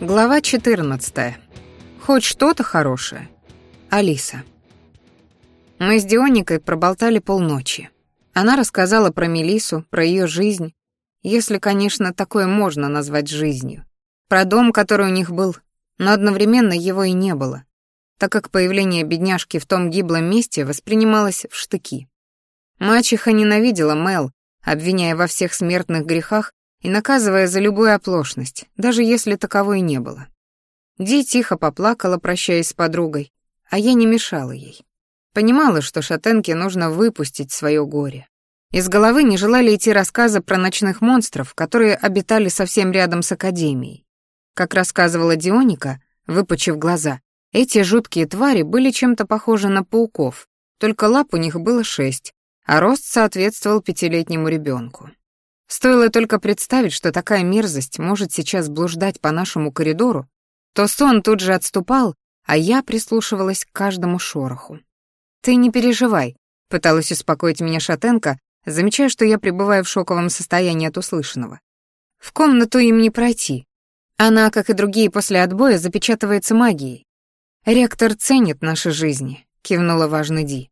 Глава 14. Хоть что-то хорошее. Алиса. Мы с Дионикой проболтали полночи. Она рассказала про Мелису, про ее жизнь, если, конечно, такое можно назвать жизнью. Про дом, который у них был, но одновременно его и не было, так как появление бедняжки в том гиблом месте воспринималось в штыки. Мачеха ненавидела Мел, обвиняя во всех смертных грехах и наказывая за любую оплошность, даже если таковой не было. Ди тихо поплакала, прощаясь с подругой, а я не мешала ей. Понимала, что шатенке нужно выпустить свое горе. Из головы не желали идти рассказы про ночных монстров, которые обитали совсем рядом с Академией. Как рассказывала Дионика, выпучив глаза, эти жуткие твари были чем-то похожи на пауков, только лап у них было шесть, а рост соответствовал пятилетнему ребенку. Стоило только представить, что такая мерзость может сейчас блуждать по нашему коридору, то сон тут же отступал, а я прислушивалась к каждому шороху. «Ты не переживай», — пыталась успокоить меня шатенка, замечая, что я пребываю в шоковом состоянии от услышанного. «В комнату им не пройти. Она, как и другие после отбоя, запечатывается магией. Ректор ценит наши жизни», — кивнула важный Ди.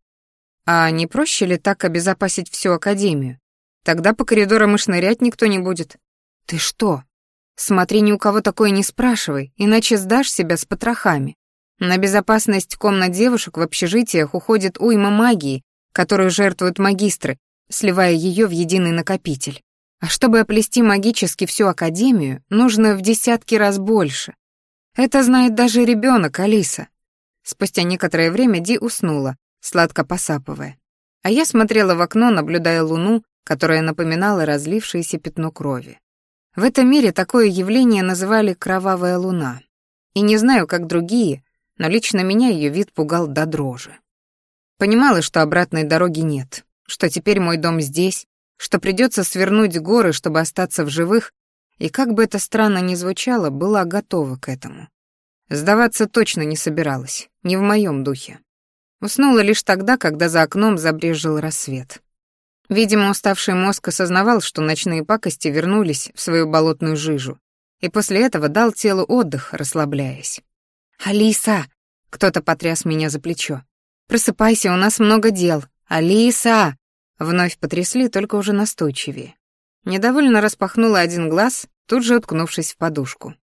«А не проще ли так обезопасить всю Академию? Тогда по коридорам и шнырять никто не будет. Ты что? Смотри, ни у кого такое не спрашивай, иначе сдашь себя с потрохами. На безопасность комнат девушек в общежитиях уходит уйма магии, которую жертвуют магистры, сливая ее в единый накопитель. А чтобы оплести магически всю академию, нужно в десятки раз больше. Это знает даже ребенок Алиса. Спустя некоторое время Ди уснула, сладко посапывая. А я смотрела в окно, наблюдая луну, которое напоминало разлившееся пятно крови. В этом мире такое явление называли «кровавая луна». И не знаю, как другие, но лично меня ее вид пугал до дрожи. Понимала, что обратной дороги нет, что теперь мой дом здесь, что придется свернуть горы, чтобы остаться в живых, и как бы это странно ни звучало, была готова к этому. Сдаваться точно не собиралась, не в моем духе. Уснула лишь тогда, когда за окном забрежил рассвет. Видимо, уставший мозг осознавал, что ночные пакости вернулись в свою болотную жижу, и после этого дал телу отдых, расслабляясь. «Алиса!» — кто-то потряс меня за плечо. «Просыпайся, у нас много дел! Алиса!» Вновь потрясли, только уже настойчивее. Недовольно распахнула один глаз, тут же уткнувшись в подушку.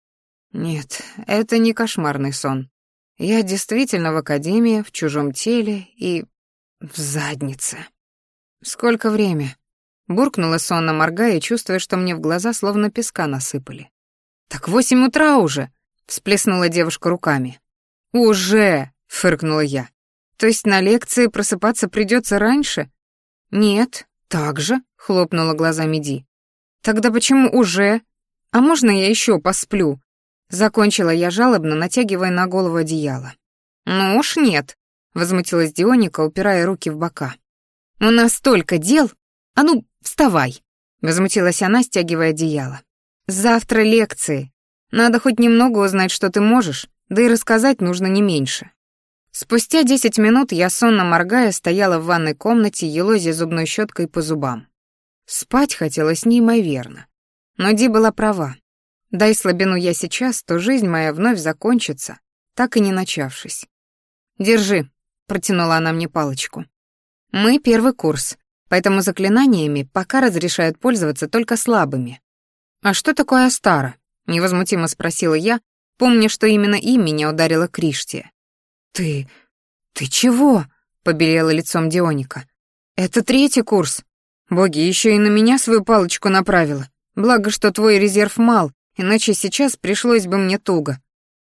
«Нет, это не кошмарный сон. Я действительно в академии, в чужом теле и... в заднице». «Сколько время?» Буркнула сонно моргая, чувствуя, что мне в глаза словно песка насыпали. «Так восемь утра уже!» — всплеснула девушка руками. «Уже!» — фыркнула я. «То есть на лекции просыпаться придется раньше?» «Нет, так же», — хлопнула глазами Ди. «Тогда почему уже? А можно я еще посплю?» Закончила я жалобно, натягивая на голову одеяло. «Ну уж нет», — возмутилась Дионика, упирая руки в бока. «У нас столько дел! А ну, вставай!» — возмутилась она, стягивая одеяло. «Завтра лекции. Надо хоть немного узнать, что ты можешь, да и рассказать нужно не меньше». Спустя десять минут я, сонно моргая, стояла в ванной комнате, елозя зубной щеткой по зубам. Спать хотелось неимоверно. Но Ди была права. Дай слабину я сейчас, то жизнь моя вновь закончится, так и не начавшись. «Держи», — протянула она мне палочку. Мы первый курс, поэтому заклинаниями пока разрешают пользоваться только слабыми. А что такое Астара? невозмутимо спросила я, помня, что именно им меня ударила Криштия. Ты ты чего? побелело лицом Дионика. Это третий курс. Боги еще и на меня свою палочку направила. Благо, что твой резерв мал, иначе сейчас пришлось бы мне туго.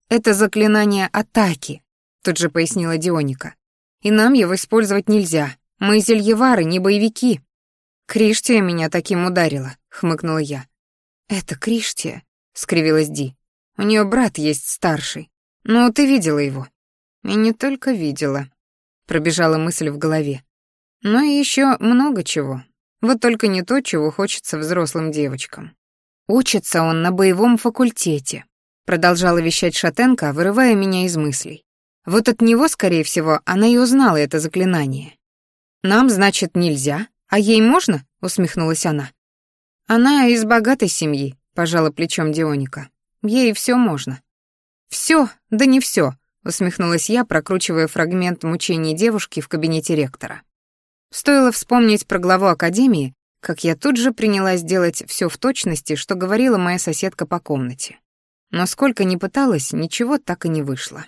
Это заклинание атаки, тут же пояснила Дионика. И нам его использовать нельзя. Мы зельевары, не боевики. Криштия меня таким ударила, хмыкнула я. Это Криштия, скривилась Ди. У нее брат есть старший. Ну, ты видела его. И не только видела, пробежала мысль в голове. Но и еще много чего. Вот только не то, чего хочется взрослым девочкам. Учится он на боевом факультете, продолжала вещать Шатенко, вырывая меня из мыслей. Вот от него, скорее всего, она и узнала это заклинание. «Нам, значит, нельзя, а ей можно?» — усмехнулась она. «Она из богатой семьи», — пожала плечом Дионика. «Ей все можно». «Все, да не все», — усмехнулась я, прокручивая фрагмент мучений девушки в кабинете ректора. Стоило вспомнить про главу академии, как я тут же принялась делать все в точности, что говорила моя соседка по комнате. Но сколько ни пыталась, ничего так и не вышло.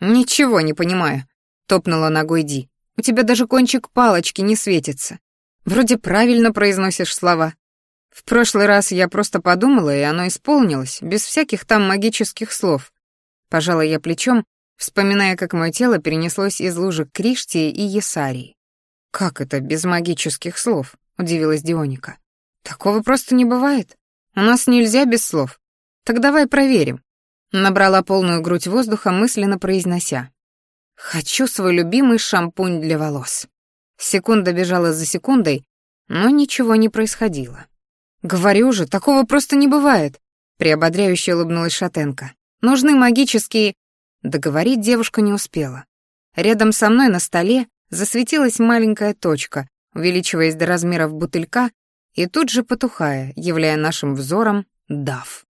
«Ничего не понимаю», — топнула ногой Ди. У тебя даже кончик палочки не светится. Вроде правильно произносишь слова. В прошлый раз я просто подумала, и оно исполнилось, без всяких там магических слов. Пожала я плечом, вспоминая, как мое тело перенеслось из лужи к Кришти и Есарии. «Как это без магических слов?» — удивилась Дионика. «Такого просто не бывает. У нас нельзя без слов. Так давай проверим». Набрала полную грудь воздуха, мысленно произнося. Хочу свой любимый шампунь для волос. Секунда бежала за секундой, но ничего не происходило. Говорю же, такого просто не бывает, приободряюще улыбнулась Шатенко. Нужны магические... Договорить девушка не успела. Рядом со мной на столе засветилась маленькая точка, увеличиваясь до размеров бутылька и тут же потухая, являя нашим взором дав.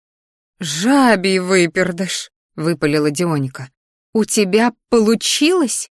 «Жабий выпердыш!» — выпалила Дионика. «У тебя получилось?»